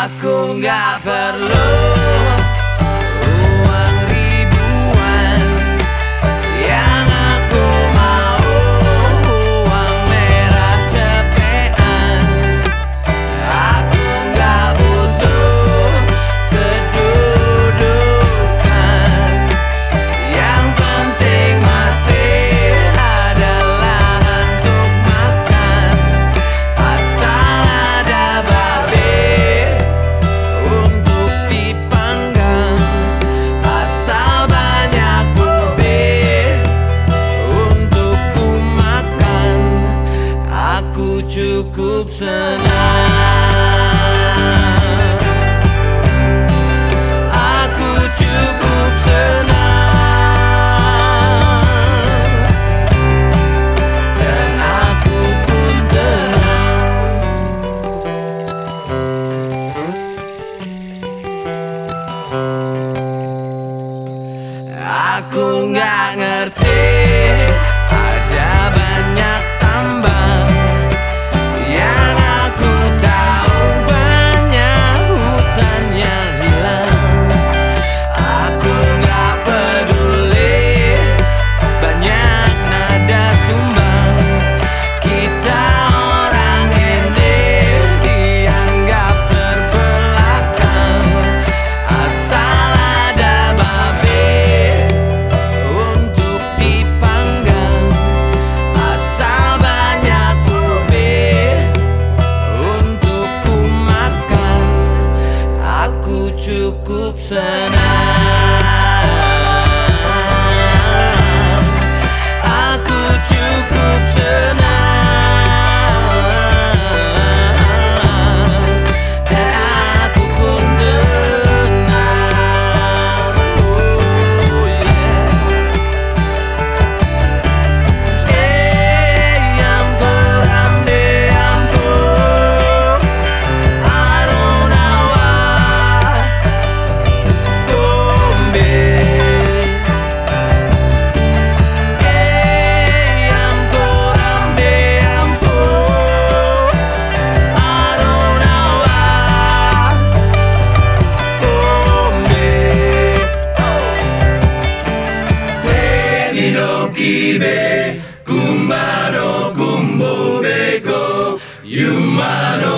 Aku gak perlu Cukup senang. Aku cukup senang. Dan aku pun tenang. Aku gak ngerti say kibe, kumbaro, kumbobeko, yumaro.